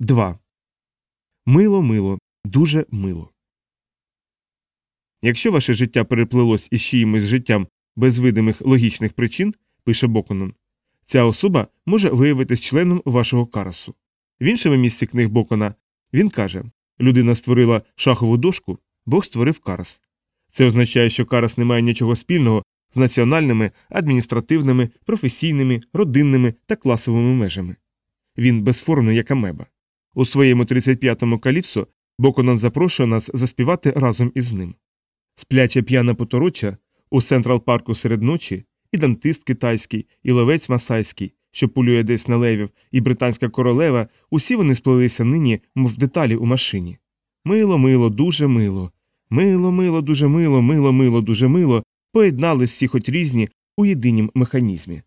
2. Мило, мило, дуже мило. Якщо ваше життя переплилось із чиїмось життям без видимих логічних причин, пише Боконон, ця особа може виявитись членом вашого карасу. В іншому місці книг Бокона він каже людина створила шахову дошку, Бог створив карас. Це означає, що карас не має нічого спільного з національними, адміністративними, професійними, родинними та класовими межами. Він безформний, як амеба. У своєму 35-му каліпсо Боконон запрошує нас заспівати разом із ним. Спляча п'яна потороча у Централ парку серед ночі, і дантист китайський, і ловець масайський, що полює десь на левів, і британська королева, усі вони сплелися нині, мов деталі у машині. Мило, мило, дуже мило. Мило, мило, дуже мило, мило, мило, дуже мило, поєднались всі хоч різні у єдинім механізмі.